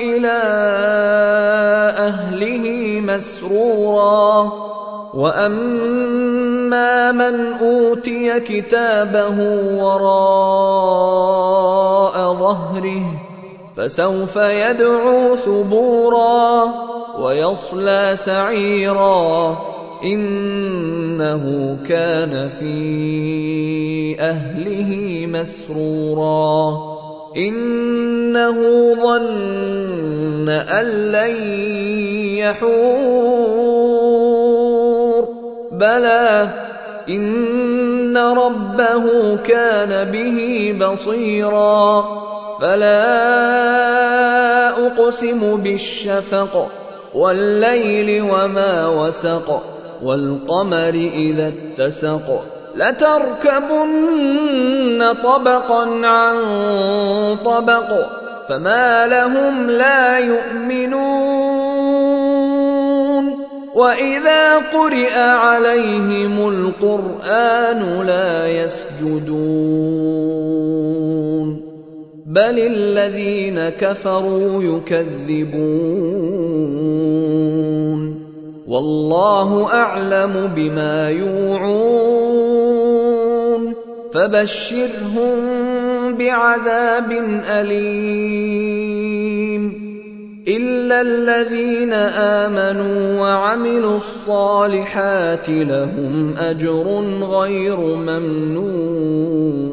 إلى أهله مسرورا. وأما من أوتي كتابه وراء ظهره فسوف يدعو ثبورا ويصلى سعيرا. إنه كان في أهله مسرورا. إنه ظن أن لن يحور. بلى إن ربه كان به بصيرا. فلا أقسم بالشفق والليل وما وسق والقمر إذا اتسق. لتركبن طبقا عن طبق فما لهم لا يؤمنون. وإذا قرئ عليهم القرآن لا يسجدون. بل الذين كفروا يكذبون. والله أعلم بما يوعون. فبشرهم بعذاب أليم. إلا الذين آمنوا وعملوا الصالحات لهم أجر غير ممنون.